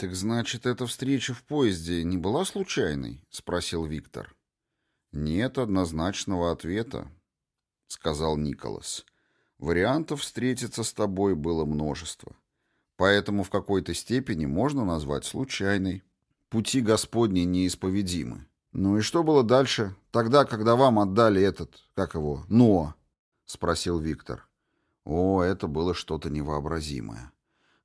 «Так значит, эта встреча в поезде не была случайной?» — спросил Виктор. «Нет однозначного ответа», — сказал Николас. «Вариантов встретиться с тобой было множество. Поэтому в какой-то степени можно назвать случайной. Пути Господни неисповедимы. Ну и что было дальше? Тогда, когда вам отдали этот, как его, Ноа?» — спросил Виктор. О, это было что-то невообразимое.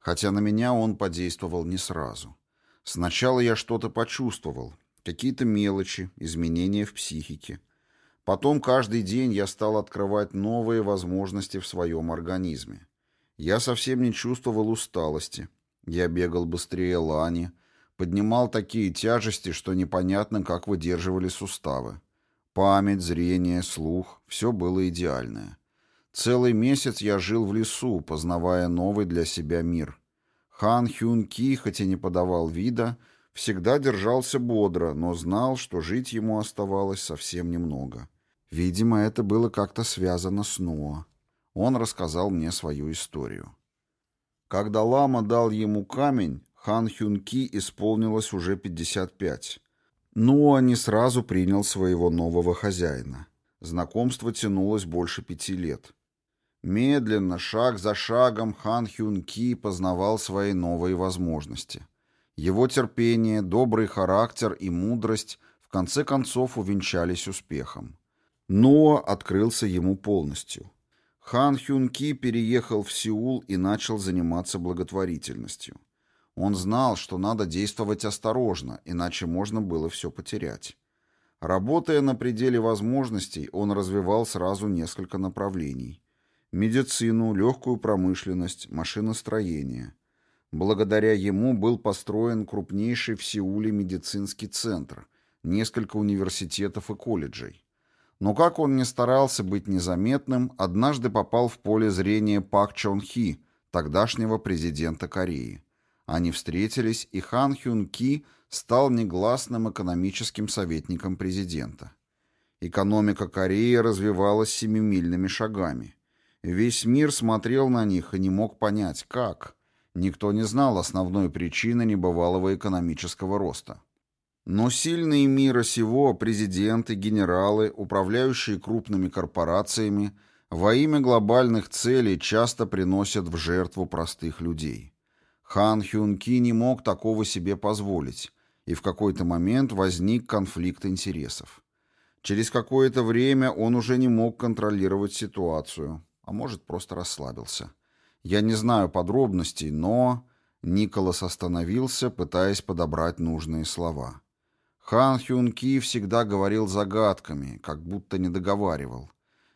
Хотя на меня он подействовал не сразу. Сначала я что-то почувствовал, какие-то мелочи, изменения в психике. Потом каждый день я стал открывать новые возможности в своем организме. Я совсем не чувствовал усталости. Я бегал быстрее лани, поднимал такие тяжести, что непонятно, как выдерживали суставы. Память, зрение, слух — все было идеальное. Целый месяц я жил в лесу, познавая новый для себя мир. Хан Хюн Ки, хоть и не подавал вида, всегда держался бодро, но знал, что жить ему оставалось совсем немного. Видимо, это было как-то связано с Ноа. Он рассказал мне свою историю. Когда лама дал ему камень, хан Хюн Ки исполнилось уже 55. Ноа не сразу принял своего нового хозяина. Знакомство тянулось больше пяти лет. Медленно, шаг за шагом, хан Хюн Ки познавал свои новые возможности. Его терпение, добрый характер и мудрость в конце концов увенчались успехом. Ноа открылся ему полностью. Хан Хюн Ки переехал в Сеул и начал заниматься благотворительностью. Он знал, что надо действовать осторожно, иначе можно было все потерять. Работая на пределе возможностей, он развивал сразу несколько направлений медицину, легкую промышленность, машиностроение. Благодаря ему был построен крупнейший в Сеуле медицинский центр, несколько университетов и колледжей. Но как он не старался быть незаметным, однажды попал в поле зрения Пак Чон Хи, тогдашнего президента Кореи. Они встретились, и Хан Хюн Ки стал негласным экономическим советником президента. Экономика Кореи развивалась семимильными шагами. Весь мир смотрел на них и не мог понять, как. Никто не знал основной причины небывалого экономического роста. Но сильные мира сего, президенты, генералы, управляющие крупными корпорациями, во имя глобальных целей часто приносят в жертву простых людей. Хан Хюн Ки не мог такого себе позволить, и в какой-то момент возник конфликт интересов. Через какое-то время он уже не мог контролировать ситуацию, а может, просто расслабился. Я не знаю подробностей, но... Николас остановился, пытаясь подобрать нужные слова. Хан Хюн Ки всегда говорил загадками, как будто не договаривал.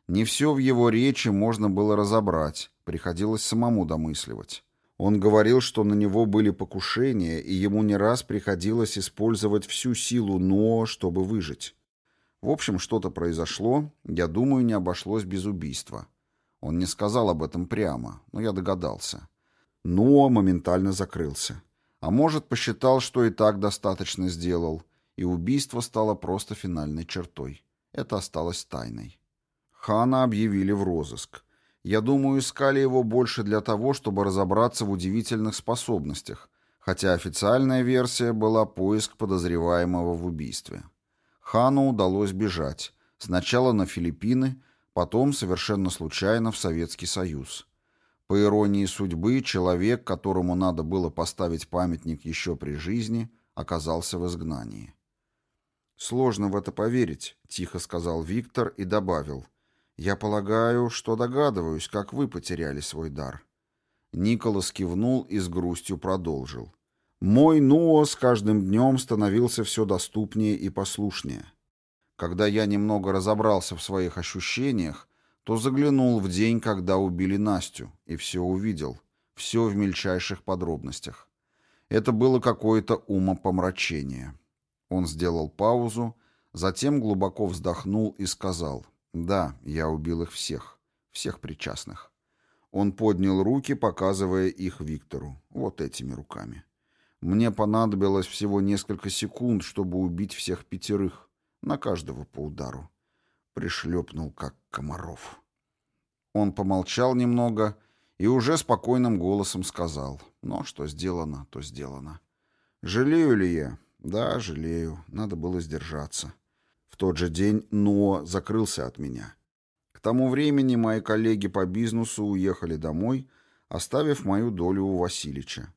Не все в его речи можно было разобрать, приходилось самому домысливать. Он говорил, что на него были покушения, и ему не раз приходилось использовать всю силу Но, чтобы выжить. В общем, что-то произошло, я думаю, не обошлось без убийства. Он не сказал об этом прямо, но я догадался. Ноа моментально закрылся. А может, посчитал, что и так достаточно сделал, и убийство стало просто финальной чертой. Это осталось тайной. Хана объявили в розыск. Я думаю, искали его больше для того, чтобы разобраться в удивительных способностях, хотя официальная версия была поиск подозреваемого в убийстве. Хану удалось бежать. Сначала на Филиппины, потом совершенно случайно в Советский Союз. По иронии судьбы, человек, которому надо было поставить памятник еще при жизни, оказался в изгнании. «Сложно в это поверить», — тихо сказал Виктор и добавил. «Я полагаю, что догадываюсь, как вы потеряли свой дар». Николас кивнул и с грустью продолжил. «Мой Ноа с каждым днем становился все доступнее и послушнее. Когда я немного разобрался в своих ощущениях, то заглянул в день, когда убили Настю, и все увидел, все в мельчайших подробностях. Это было какое-то умопомрачение. Он сделал паузу, затем глубоко вздохнул и сказал, «Да, я убил их всех, всех причастных». Он поднял руки, показывая их Виктору, вот этими руками. Мне понадобилось всего несколько секунд, чтобы убить всех пятерых. На каждого по удару. Пришлепнул, как комаров. Он помолчал немного и уже спокойным голосом сказал. Но что сделано, то сделано. Жалею ли я? Да, жалею. Надо было сдержаться. В тот же день Ноа закрылся от меня. К тому времени мои коллеги по бизнесу уехали домой, оставив мою долю у Васильича.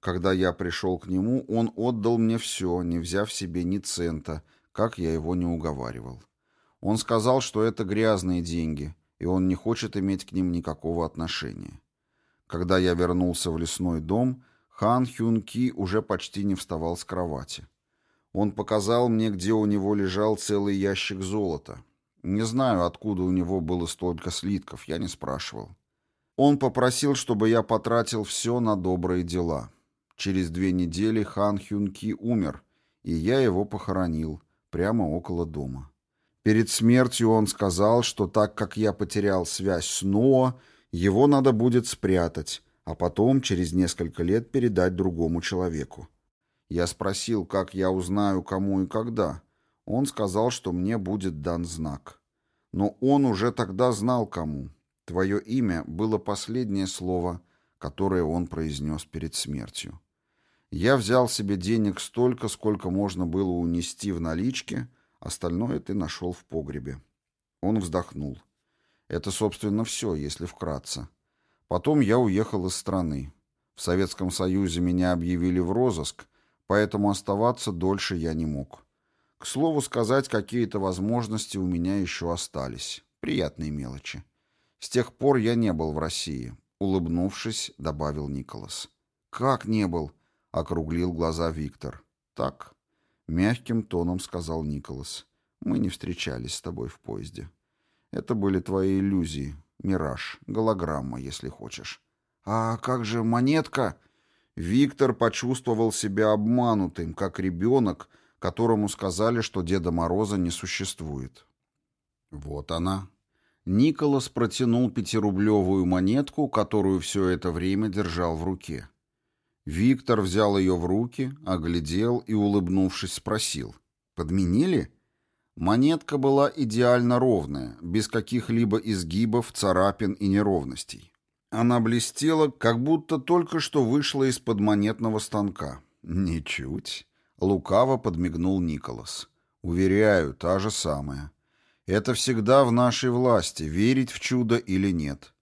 Когда я пришел к нему, он отдал мне все, не взяв себе ни цента, как я его не уговаривал. Он сказал, что это грязные деньги, и он не хочет иметь к ним никакого отношения. Когда я вернулся в лесной дом, Хан Хюн Ки уже почти не вставал с кровати. Он показал мне, где у него лежал целый ящик золота. Не знаю, откуда у него было столько слитков, я не спрашивал. Он попросил, чтобы я потратил все на добрые дела. Через две недели Хан Хюн Ки умер, и я его похоронил прямо около дома. Перед смертью он сказал, что так как я потерял связь с Ноа, его надо будет спрятать, а потом через несколько лет передать другому человеку. Я спросил, как я узнаю, кому и когда. Он сказал, что мне будет дан знак. Но он уже тогда знал, кому. Твое имя было последнее слово, которое он произнес перед смертью. Я взял себе денег столько, сколько можно было унести в наличке, остальное ты нашел в погребе. Он вздохнул. Это, собственно, все, если вкратце. Потом я уехал из страны. В Советском Союзе меня объявили в розыск, поэтому оставаться дольше я не мог. К слову сказать, какие-то возможности у меня еще остались. Приятные мелочи. С тех пор я не был в России. Улыбнувшись, добавил Николас. «Как не был?» — округлил глаза Виктор. «Так», — мягким тоном сказал Николас. «Мы не встречались с тобой в поезде. Это были твои иллюзии, Мираж, голограмма, если хочешь. А как же монетка? Виктор почувствовал себя обманутым, как ребенок, которому сказали, что Деда Мороза не существует. Вот она. Николас протянул пятирублевую монетку, которую все это время держал в руке. Виктор взял ее в руки, оглядел и, улыбнувшись, спросил. «Подменили?» Монетка была идеально ровная, без каких-либо изгибов, царапин и неровностей. Она блестела, как будто только что вышла из-под монетного станка. «Ничуть», — лукаво подмигнул Николас. «Уверяю, та же самая. Это всегда в нашей власти, верить в чудо или нет.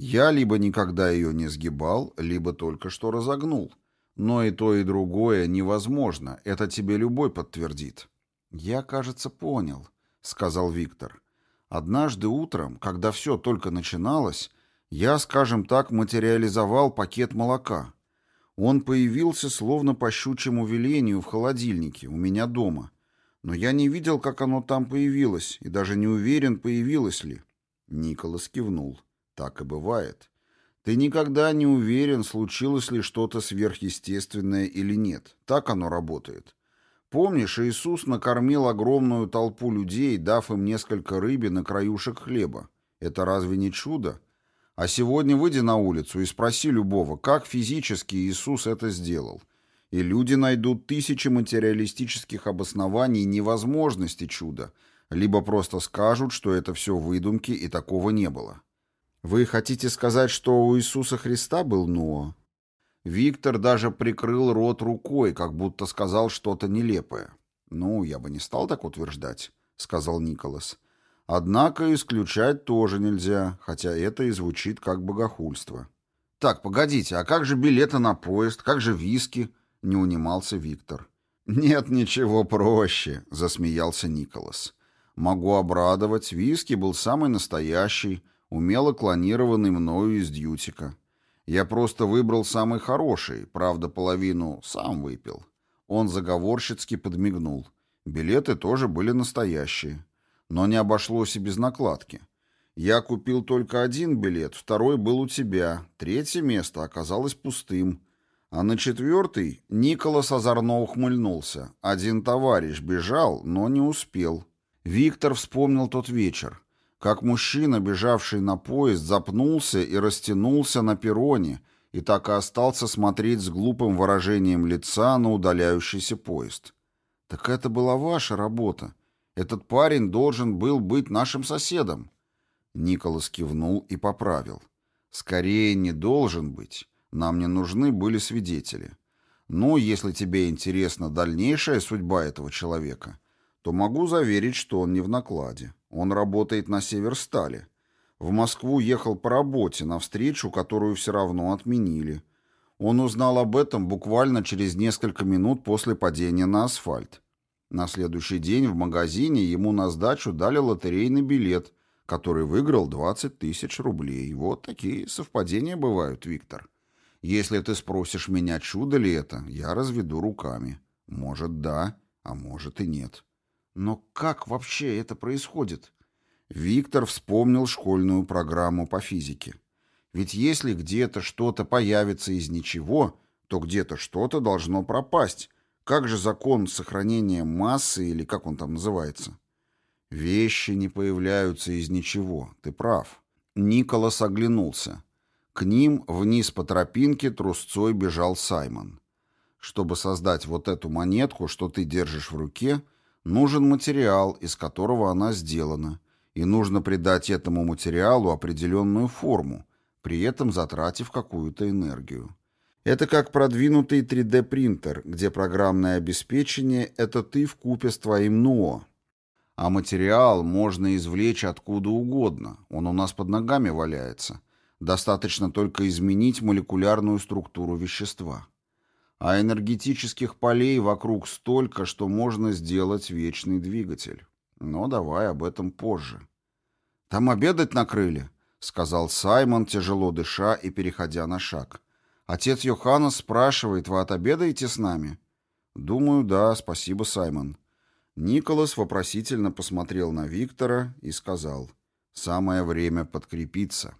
Я либо никогда ее не сгибал, либо только что разогнул. Но и то, и другое невозможно, это тебе любой подтвердит». «Я, кажется, понял», — сказал Виктор. «Однажды утром, когда все только начиналось, я, скажем так, материализовал пакет молока. Он появился словно по щучьему велению в холодильнике у меня дома. Но я не видел, как оно там появилось, и даже не уверен, появилось ли». Николас кивнул. «Так и бывает. Ты никогда не уверен, случилось ли что-то сверхъестественное или нет. Так оно работает. Помнишь, Иисус накормил огромную толпу людей, дав им несколько рыбин и краюшек хлеба? Это разве не чудо? А сегодня выйди на улицу и спроси любого, как физически Иисус это сделал. И люди найдут тысячи материалистических обоснований невозможности чуда, либо просто скажут, что это все выдумки и такого не было. Вы хотите сказать, что у Иисуса Христа был Ноа? Виктор даже прикрыл рот рукой, как будто сказал что-то нелепое. «Ну, я бы не стал так утверждать», — сказал Николас. «Однако исключать тоже нельзя, хотя это и звучит как богохульство». «Так, погодите, а как же билеты на поезд, как же виски?» — не унимался Виктор. «Нет ничего проще», — засмеялся Николас. «Могу обрадовать, виски был самый настоящий, умело клонированный мною из дьютика. Я просто выбрал самый хороший, правда, половину сам выпил. Он заговорщицки подмигнул. Билеты тоже были настоящие. Но не обошлось и без накладки. Я купил только один билет, второй был у тебя, третье место оказалось пустым. А на четвертый Николас озорно ухмыльнулся. Один товарищ бежал, но не успел. Виктор вспомнил тот вечер как мужчина, бежавший на поезд, запнулся и растянулся на перроне, и так и остался смотреть с глупым выражением лица на удаляющийся поезд. «Так это была ваша работа. Этот парень должен был быть нашим соседом». Николас кивнул и поправил. «Скорее не должен быть. Нам не нужны были свидетели. Но если тебе интересна дальнейшая судьба этого человека, то могу заверить, что он не в накладе. Он работает на Северстале. В Москву ехал по работе, на встречу, которую все равно отменили. Он узнал об этом буквально через несколько минут после падения на асфальт. На следующий день в магазине ему на сдачу дали лотерейный билет, который выиграл 20 тысяч рублей. Вот такие совпадения бывают, Виктор. Если ты спросишь меня, чудо ли это, я разведу руками. Может, да, а может и нет. Но как вообще это происходит? Виктор вспомнил школьную программу по физике. Ведь если где-то что-то появится из ничего, то где-то что-то должно пропасть. Как же закон сохранения массы, или как он там называется? Вещи не появляются из ничего, ты прав. Николас оглянулся. К ним вниз по тропинке трусцой бежал Саймон. Чтобы создать вот эту монетку, что ты держишь в руке, нужен материал, из которого она сделана, и нужно придать этому материалу определенную форму, при этом затратив какую-то энергию. Это как продвинутый 3D-принтер, где программное обеспечение — это ты в купе с твоим НО. А материал можно извлечь откуда угодно, он у нас под ногами валяется — Достаточно только изменить молекулярную структуру вещества. А энергетических полей вокруг столько, что можно сделать вечный двигатель. Но давай об этом позже. «Там обедать накрыли», — сказал Саймон, тяжело дыша и переходя на шаг. «Отец Йоханнес спрашивает, вы отобедаете с нами?» «Думаю, да, спасибо, Саймон». Николас вопросительно посмотрел на Виктора и сказал, «Самое время подкрепиться».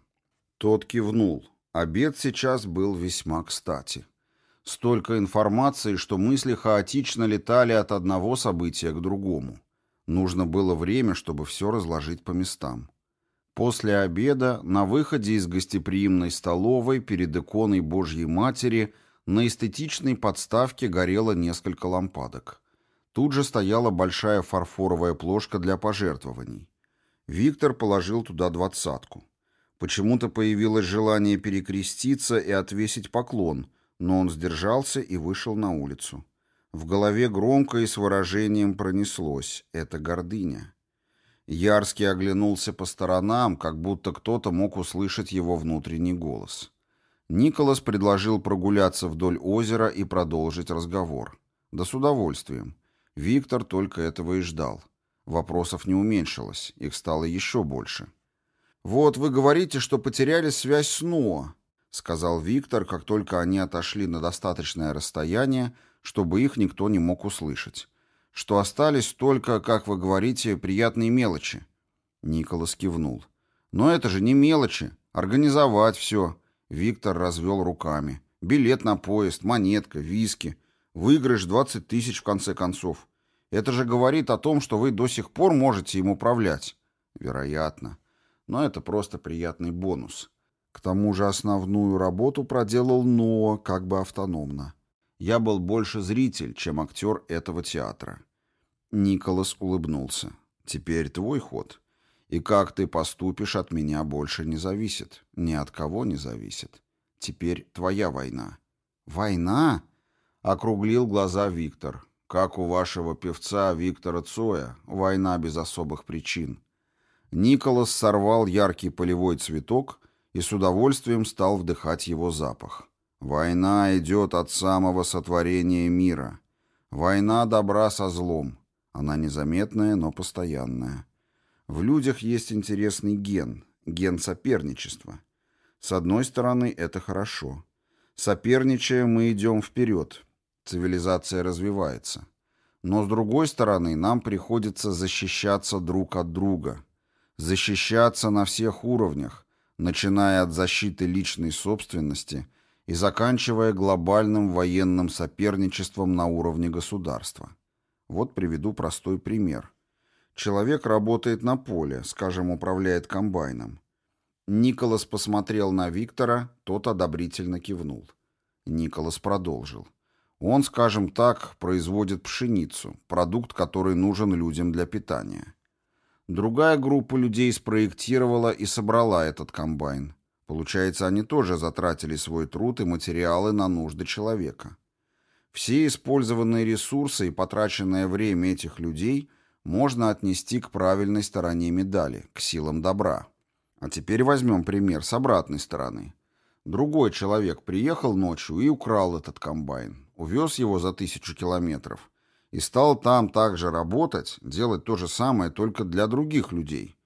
Тот кивнул. Обед сейчас был весьма кстати. Столько информации, что мысли хаотично летали от одного события к другому. Нужно было время, чтобы все разложить по местам. После обеда на выходе из гостеприимной столовой перед иконой Божьей Матери на эстетичной подставке горело несколько лампадок. Тут же стояла большая фарфоровая плошка для пожертвований. Виктор положил туда двадцатку. Почему-то появилось желание перекреститься и отвесить поклон, но он сдержался и вышел на улицу. В голове громко и с выражением пронеслось «это гордыня». Ярский оглянулся по сторонам, как будто кто-то мог услышать его внутренний голос. Николас предложил прогуляться вдоль озера и продолжить разговор. Да с удовольствием. Виктор только этого и ждал. Вопросов не уменьшилось, их стало еще больше. «Вот вы говорите, что потеряли связь с Ноа», — сказал Виктор, как только они отошли на достаточное расстояние, чтобы их никто не мог услышать. «Что остались только, как вы говорите, приятные мелочи». Николас кивнул. «Но это же не мелочи. Организовать все». Виктор развел руками. «Билет на поезд, монетка, виски. Выигрыш 20 тысяч в конце концов. Это же говорит о том, что вы до сих пор можете им управлять». «Вероятно» но это просто приятный бонус. К тому же основную работу проделал Ноа как бы автономно. Я был больше зритель, чем актер этого театра. Николас улыбнулся. «Теперь твой ход. И как ты поступишь, от меня больше не зависит. Ни от кого не зависит. Теперь твоя война». «Война?» — округлил глаза Виктор. «Как у вашего певца Виктора Цоя. Война без особых причин. Николас сорвал яркий полевой цветок и с удовольствием стал вдыхать его запах. Война идет от самого сотворения мира. Война добра со злом. Она незаметная, но постоянная. В людях есть интересный ген, ген соперничества. С одной стороны, это хорошо. Соперничая, мы идем вперед. Цивилизация развивается. Но с другой стороны, нам приходится защищаться друг от друга – защищаться на всех уровнях, начиная от защиты личной собственности и заканчивая глобальным военным соперничеством на уровне государства. Вот приведу простой пример. Человек работает на поле, скажем, управляет комбайном. Николас посмотрел на Виктора, тот одобрительно кивнул. Николас продолжил. Он, скажем так, производит пшеницу, продукт, который нужен людям для питания. Другая группа людей спроектировала и собрала этот комбайн. Получается, они тоже затратили свой труд и материалы на нужды человека. Все использованные ресурсы и потраченное время этих людей можно отнести к правильной стороне медали, к силам добра. А теперь возьмем пример с обратной стороны. Другой человек приехал ночью и украл этот комбайн, увез его за тысячу километров и стал там также работать, делать то же самое только для других людей.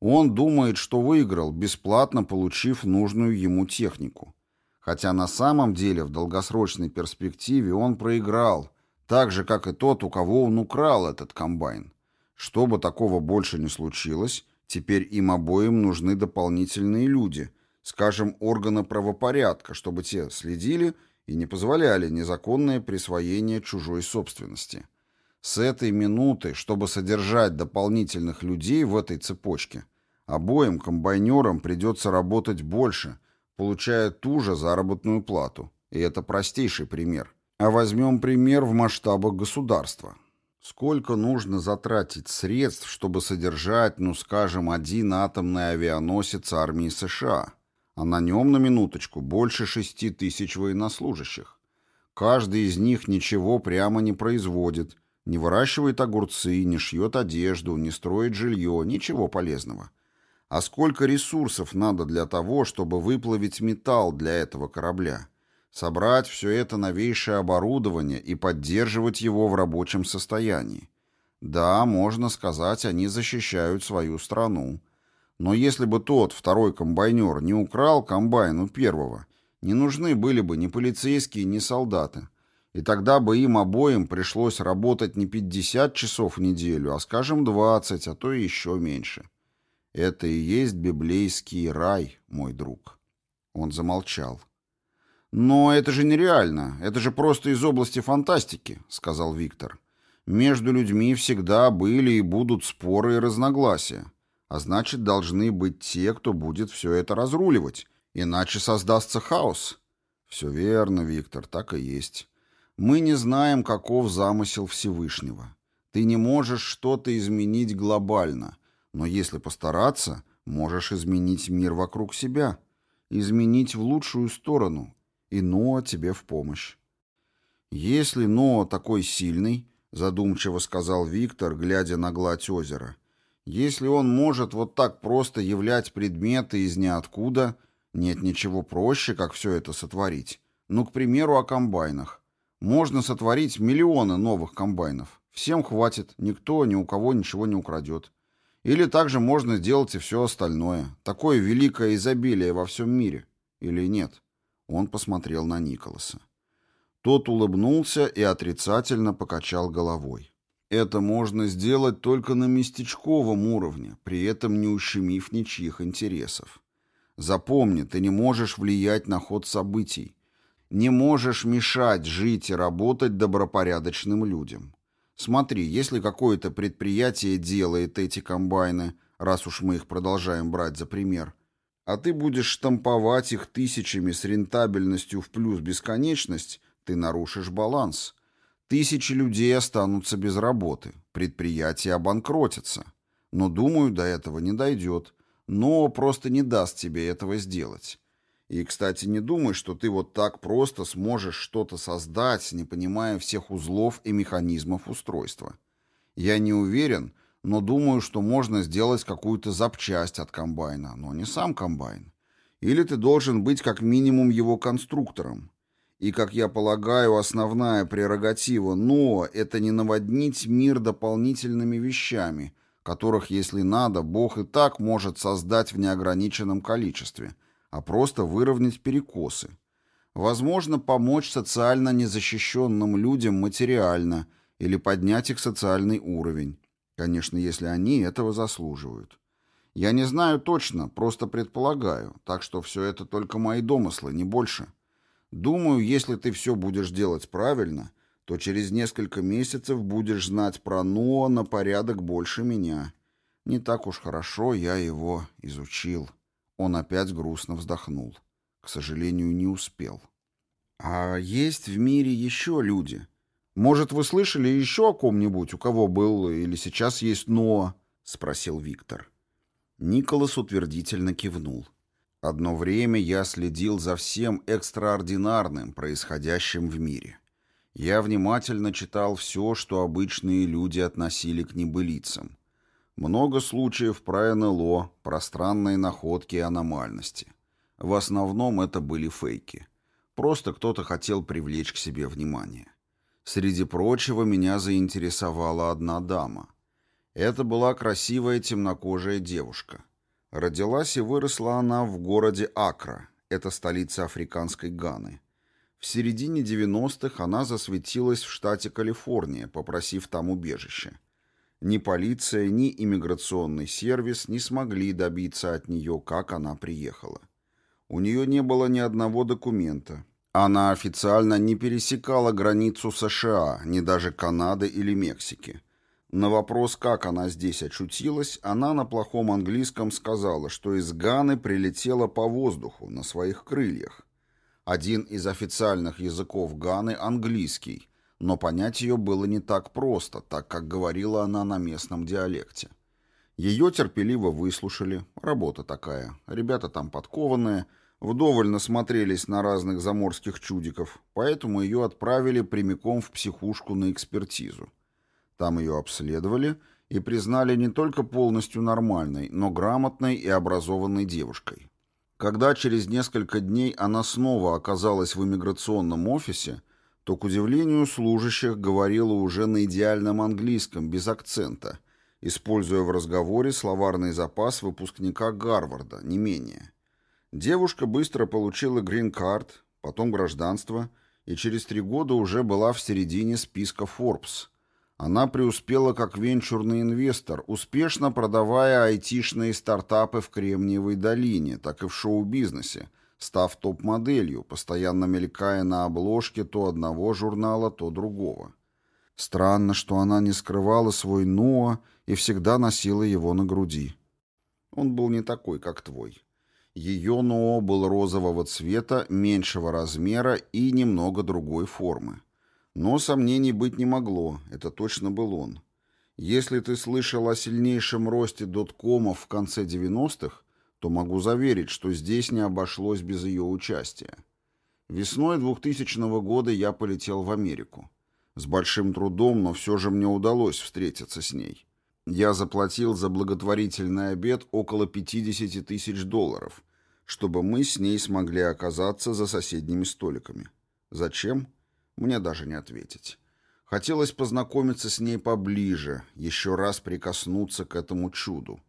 Он думает, что выиграл, бесплатно получив нужную ему технику. Хотя на самом деле в долгосрочной перспективе он проиграл, так же, как и тот, у кого он украл этот комбайн. Чтобы такого больше не случилось, теперь им обоим нужны дополнительные люди, скажем, органы правопорядка, чтобы те следили и не позволяли незаконное присвоение чужой собственности. С этой минуты, чтобы содержать дополнительных людей в этой цепочке, обоим комбайнерам придется работать больше, получая ту же заработную плату. И это простейший пример. А возьмем пример в масштабах государства. Сколько нужно затратить средств, чтобы содержать, ну скажем, один атомный авианосец армии США – а на нем, на минуточку, больше шести тысяч военнослужащих. Каждый из них ничего прямо не производит, не выращивает огурцы, не шьет одежду, не строит жилье, ничего полезного. А сколько ресурсов надо для того, чтобы выплавить металл для этого корабля? Собрать все это новейшее оборудование и поддерживать его в рабочем состоянии. Да, можно сказать, они защищают свою страну. Но если бы тот, второй комбайнер, не украл комбайн у первого, не нужны были бы ни полицейские, ни солдаты. И тогда бы им обоим пришлось работать не 50 часов в неделю, а, скажем, 20, а то и еще меньше. Это и есть библейский рай, мой друг. Он замолчал. «Но это же нереально. Это же просто из области фантастики», — сказал Виктор. «Между людьми всегда были и будут споры и разногласия. А значит, должны быть те, кто будет все это разруливать, иначе создастся хаос. Все верно, Виктор, так и есть. Мы не знаем, каков замысел Всевышнего. Ты не можешь что-то изменить глобально, но если постараться, можешь изменить мир вокруг себя, изменить в лучшую сторону, и Ноа тебе в помощь. Если Ноа такой сильный, задумчиво сказал Виктор, глядя на гладь озера, — если он может вот так просто являть предметы из ниоткуда, нет ничего проще, как все это сотворить. Ну, к примеру, о комбайнах. Можно сотворить миллионы новых комбайнов. Всем хватит, никто ни у кого ничего не украдет. Или также можно сделать и все остальное. Такое великое изобилие во всем мире. Или нет? Он посмотрел на Николаса. Тот улыбнулся и отрицательно покачал головой. Это можно сделать только на местечковом уровне, при этом не ущемив ничьих интересов. Запомни, ты не можешь влиять на ход событий. Не можешь мешать жить и работать добропорядочным людям. Смотри, если какое-то предприятие делает эти комбайны, раз уж мы их продолжаем брать за пример, а ты будешь штамповать их тысячами с рентабельностью в плюс бесконечность, ты нарушишь баланс. Тысячи людей останутся без работы, предприятия обанкротятся. Но, думаю, до этого не дойдет. Но просто не даст тебе этого сделать. И, кстати, не думай, что ты вот так просто сможешь что-то создать, не понимая всех узлов и механизмов устройства. Я не уверен, но думаю, что можно сделать какую-то запчасть от комбайна, но не сам комбайн. Или ты должен быть как минимум его конструктором. И, как я полагаю, основная прерогатива НОА — это не наводнить мир дополнительными вещами, которых, если надо, Бог и так может создать в неограниченном количестве, а просто выровнять перекосы. Возможно, помочь социально незащищенным людям материально или поднять их социальный уровень. Конечно, если они этого заслуживают. Я не знаю точно, просто предполагаю, так что все это только мои домыслы, не больше. Думаю, если ты все будешь делать правильно, то через несколько месяцев будешь знать про Ноа на порядок больше меня. Не так уж хорошо я его изучил. Он опять грустно вздохнул. К сожалению, не успел. А есть в мире еще люди. Может, вы слышали еще о ком-нибудь, у кого был или сейчас есть Ноа? Спросил Виктор. Николас утвердительно кивнул. Одно время я следил за всем экстраординарным, происходящим в мире. Я внимательно читал все, что обычные люди относили к небылицам. Много случаев про НЛО, про странные находки и аномальности. В основном это были фейки. Просто кто-то хотел привлечь к себе внимание. Среди прочего меня заинтересовала одна дама. Это была красивая темнокожая девушка. Родилась и выросла она в городе Акра, это столица африканской Ганы. В середине 90-х она засветилась в штате Калифорния, попросив там убежище. Ни полиция, ни иммиграционный сервис не смогли добиться от нее, как она приехала. У нее не было ни одного документа. Она официально не пересекала границу США, ни даже Канады или Мексики. На вопрос, как она здесь очутилась, она на плохом английском сказала, что из Ганы прилетела по воздуху на своих крыльях. Один из официальных языков Ганы – английский, но понять ее было не так просто, так как говорила она на местном диалекте. Ее терпеливо выслушали, работа такая, ребята там подкованные – Вдоволь насмотрелись на разных заморских чудиков, поэтому ее отправили прямиком в психушку на экспертизу. Там ее обследовали и признали не только полностью нормальной, но грамотной и образованной девушкой. Когда через несколько дней она снова оказалась в иммиграционном офисе, то, к удивлению служащих, говорила уже на идеальном английском, без акцента, используя в разговоре словарный запас выпускника Гарварда, не менее – Девушка быстро получила грин-карт, потом гражданство, и через три года уже была в середине списка Forbes. Она преуспела как венчурный инвестор, успешно продавая айтишные стартапы в Кремниевой долине, так и в шоу-бизнесе, став топ-моделью, постоянно мелькая на обложке то одного журнала, то другого. Странно, что она не скрывала свой Ноа и всегда носила его на груди. Он был не такой, как твой. Ее НОО был розового цвета, меньшего размера и немного другой формы. Но сомнений быть не могло, это точно был он. Если ты слышал о сильнейшем росте доткомов в конце 90-х, то могу заверить, что здесь не обошлось без ее участия. Весной 2000 года я полетел в Америку. С большим трудом, но все же мне удалось встретиться с ней. Я заплатил за благотворительный обед около 50 тысяч долларов, чтобы мы с ней смогли оказаться за соседними столиками. Зачем? Мне даже не ответить. Хотелось познакомиться с ней поближе, еще раз прикоснуться к этому чуду.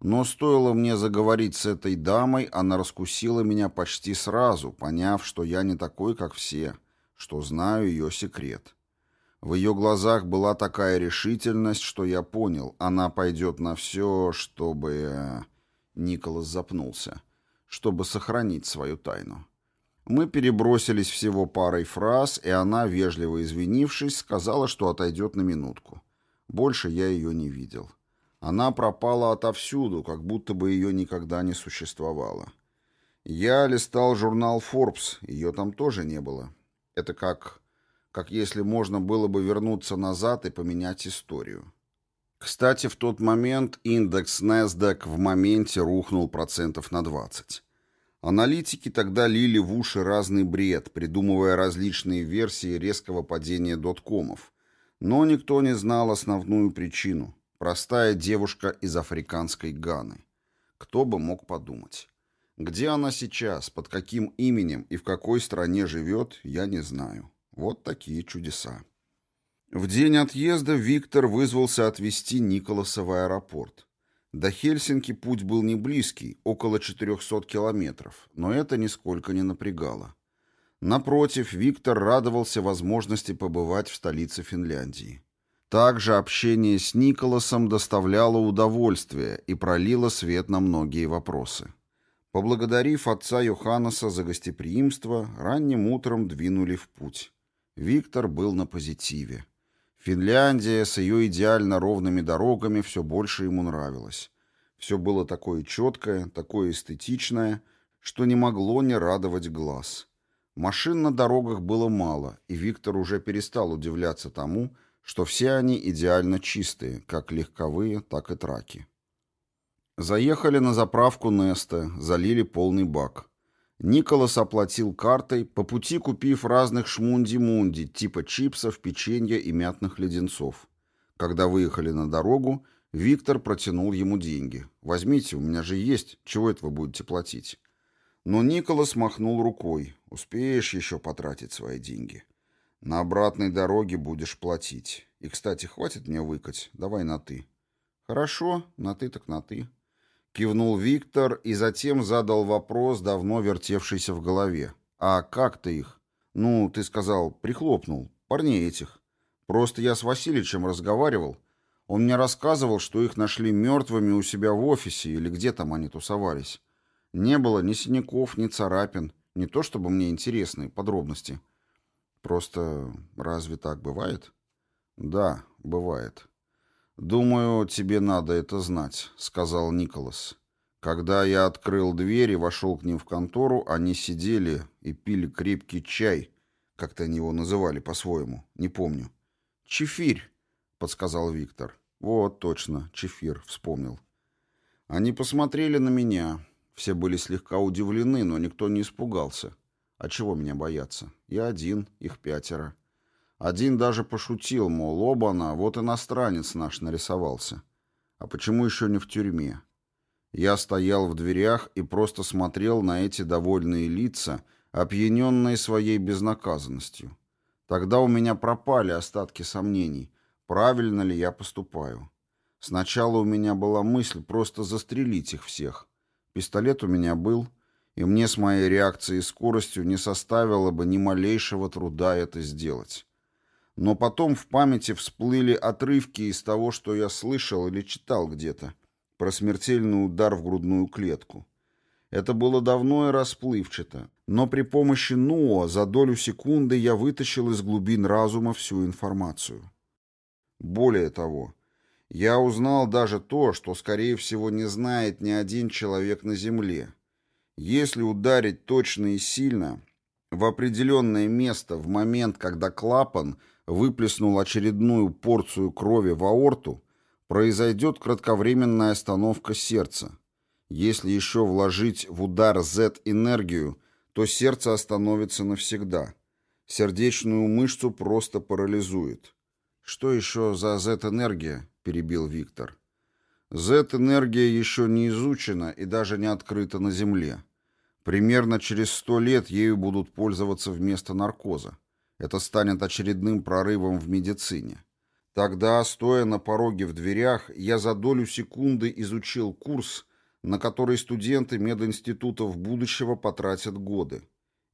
Но стоило мне заговорить с этой дамой, она раскусила меня почти сразу, поняв, что я не такой, как все, что знаю ее секрет. В ее глазах была такая решительность, что я понял, она пойдет на все, чтобы... Э, Николас запнулся чтобы сохранить свою тайну. Мы перебросились всего парой фраз, и она, вежливо извинившись, сказала, что отойдет на минутку. Больше я ее не видел. Она пропала отовсюду, как будто бы ее никогда не существовало. Я листал журнал Forbes, ее там тоже не было. Это как... как если можно было бы вернуться назад и поменять историю. Кстати, в тот момент индекс NASDAQ в моменте рухнул процентов на 20. Аналитики тогда лили в уши разный бред, придумывая различные версии резкого падения доткомов. Но никто не знал основную причину. Простая девушка из африканской Ганы. Кто бы мог подумать. Где она сейчас, под каким именем и в какой стране живет, я не знаю. Вот такие чудеса. В день отъезда Виктор вызвался отвезти Николаса в аэропорт. До Хельсинки путь был не близкий, около 400 километров, но это нисколько не напрягало. Напротив, Виктор радовался возможности побывать в столице Финляндии. Также общение с Николасом доставляло удовольствие и пролило свет на многие вопросы. Поблагодарив отца Йоханнеса за гостеприимство, ранним утром двинули в путь. Виктор был на позитиве. Финляндия с ее идеально ровными дорогами все больше ему нравилась. Все было такое четкое, такое эстетичное, что не могло не радовать глаз. Машин на дорогах было мало, и Виктор уже перестал удивляться тому, что все они идеально чистые, как легковые, так и траки. Заехали на заправку Неста, залили полный бак. Николас оплатил картой, по пути купив разных шмунди-мунди, типа чипсов, печенья и мятных леденцов. Когда выехали на дорогу, Виктор протянул ему деньги. «Возьмите, у меня же есть. Чего это вы будете платить?» Но Николас махнул рукой. «Успеешь еще потратить свои деньги. На обратной дороге будешь платить. И, кстати, хватит мне выкать. Давай на «ты». «Хорошо, на «ты» так на «ты». Кивнул Виктор и затем задал вопрос, давно вертевшийся в голове. «А как ты их?» «Ну, ты сказал, прихлопнул. Парней этих. Просто я с Васильичем разговаривал. Он мне рассказывал, что их нашли мертвыми у себя в офисе или где там они тусовались. Не было ни синяков, ни царапин. Не то чтобы мне интересны подробности. Просто разве так бывает?» «Да, бывает». «Думаю, тебе надо это знать», — сказал Николас. Когда я открыл дверь и вошел к ним в контору, они сидели и пили крепкий чай, как-то они его называли по-своему, не помню. «Чефирь», — подсказал Виктор. «Вот, точно, чефир», — вспомнил. Они посмотрели на меня. Все были слегка удивлены, но никто не испугался. А чего меня бояться? Я один, их пятеро. Один даже пошутил, мол, оба-на, вот иностранец наш нарисовался. А почему еще не в тюрьме? Я стоял в дверях и просто смотрел на эти довольные лица, опьяненные своей безнаказанностью. Тогда у меня пропали остатки сомнений, правильно ли я поступаю. Сначала у меня была мысль просто застрелить их всех. Пистолет у меня был, и мне с моей реакцией и скоростью не составило бы ни малейшего труда это сделать. Но потом в памяти всплыли отрывки из того, что я слышал или читал где-то, про смертельный удар в грудную клетку. Это было давно и расплывчато, но при помощи НОА за долю секунды я вытащил из глубин разума всю информацию. Более того, я узнал даже то, что, скорее всего, не знает ни один человек на Земле. Если ударить точно и сильно, в определенное место в момент, когда клапан — выплеснул очередную порцию крови в аорту, произойдет кратковременная остановка сердца. Если еще вложить в удар Z энергию, то сердце остановится навсегда. Сердечную мышцу просто парализует. «Что еще за Z-энергия?» – перебил Виктор. Z-энергия еще не изучена и даже не открыта на Земле. Примерно через сто лет ею будут пользоваться вместо наркоза. Это станет очередным прорывом в медицине. Тогда, стоя на пороге в дверях, я за долю секунды изучил курс, на который студенты мединститутов будущего потратят годы.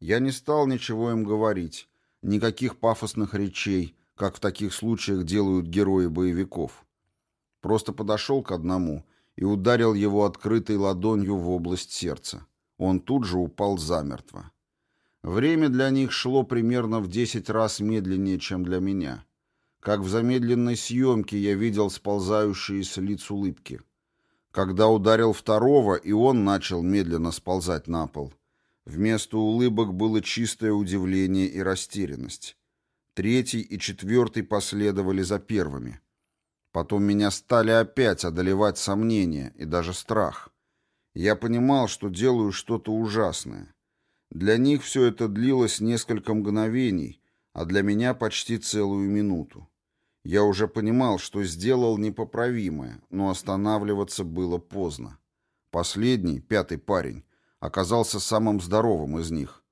Я не стал ничего им говорить, никаких пафосных речей, как в таких случаях делают герои боевиков. Просто подошел к одному и ударил его открытой ладонью в область сердца. Он тут же упал замертво. Время для них шло примерно в 10 раз медленнее, чем для меня. Как в замедленной съемке я видел сползающие с лиц улыбки. Когда ударил второго, и он начал медленно сползать на пол. Вместо улыбок было чистое удивление и растерянность. Третий и четвертый последовали за первыми. Потом меня стали опять одолевать сомнения и даже страх. Я понимал, что делаю что-то ужасное. Для них все это длилось несколько мгновений, а для меня почти целую минуту. Я уже понимал, что сделал непоправимое, но останавливаться было поздно. Последний, пятый парень, оказался самым здоровым из них.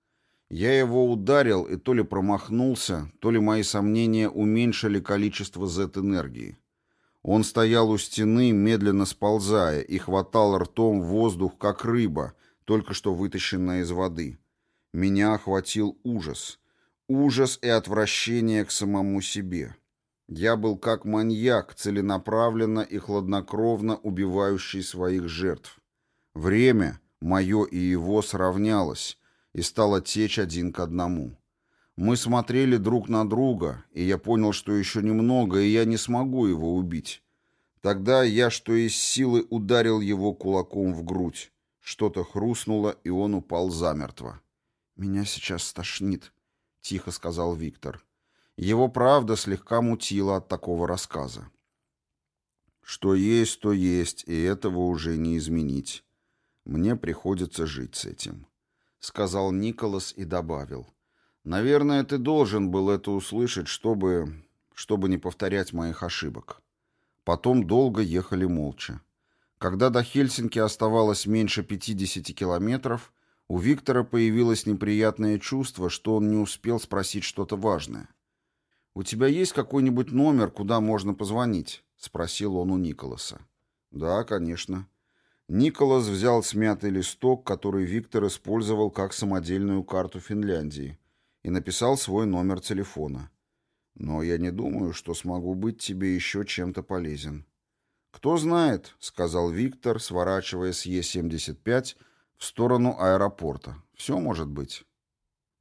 Я его ударил и то ли промахнулся, то ли мои сомнения уменьшили количество Z-энергии. Он стоял у стены, медленно сползая, и хватал ртом воздух, как рыба, только что вытащенная из воды. Меня охватил ужас. Ужас и отвращение к самому себе. Я был как маньяк, целенаправленно и хладнокровно убивающий своих жертв. Время, мое и его, сравнялось и стало течь один к одному. Мы смотрели друг на друга, и я понял, что еще немного, и я не смогу его убить. Тогда я, что из силы, ударил его кулаком в грудь. Что-то хрустнуло, и он упал замертво. «Меня сейчас стошнит», — тихо сказал Виктор. Его правда слегка мутила от такого рассказа. «Что есть, то есть, и этого уже не изменить. Мне приходится жить с этим». сказал Николас и добавил. Наверное, ты должен был это услышать, чтобы... чтобы не повторять моих ошибок. Потом долго ехали молча. Когда до Хельсинки оставалось меньше 50 километров, у Виктора появилось неприятное чувство, что он не успел спросить что-то важное. «У тебя есть какой-нибудь номер, куда можно позвонить?» — спросил он у Николаса. «Да, конечно». Николас взял смятый листок, который Виктор использовал как самодельную карту Финляндии, и написал свой номер телефона. «Но я не думаю, что смогу быть тебе еще чем-то полезен». «Кто знает», — сказал Виктор, сворачивая с Е-75 в сторону аэропорта. «Все может быть».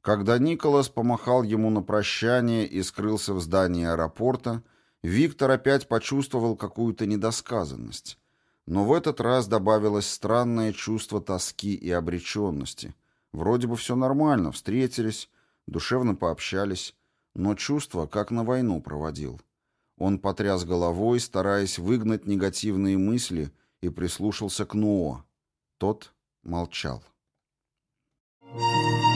Когда Николас помахал ему на прощание и скрылся в здании аэропорта, Виктор опять почувствовал какую-то недосказанность. Но в этот раз добавилось странное чувство тоски и обреченности. Вроде бы все нормально, встретились, душевно пообщались, но чувство как на войну проводил. Он потряс головой, стараясь выгнать негативные мысли, и прислушался к Нуо. Тот молчал. Thank you.